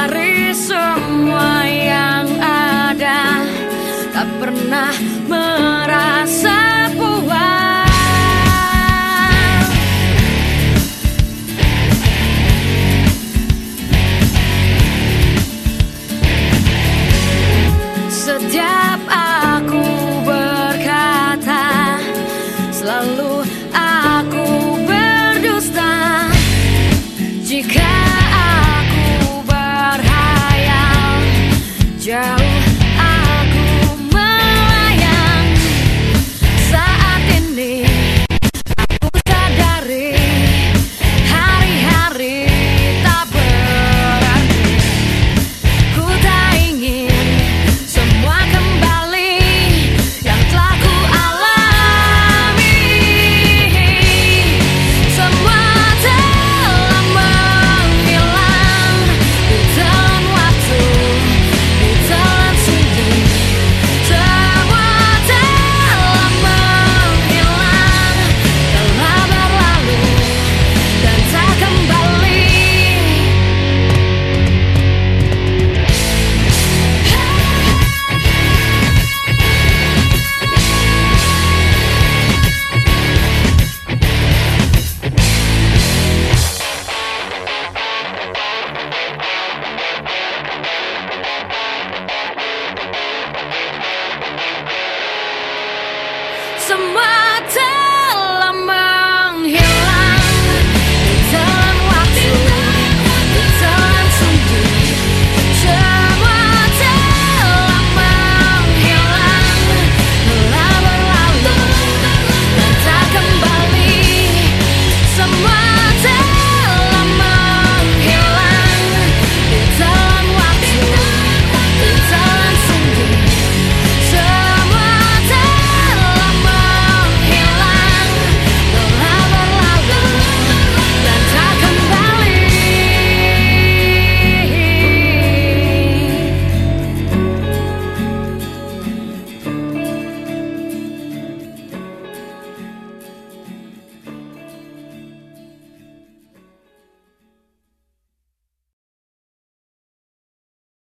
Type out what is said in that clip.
dari semua yang ada Tak pernah merasa yeah. semua telah menghilang.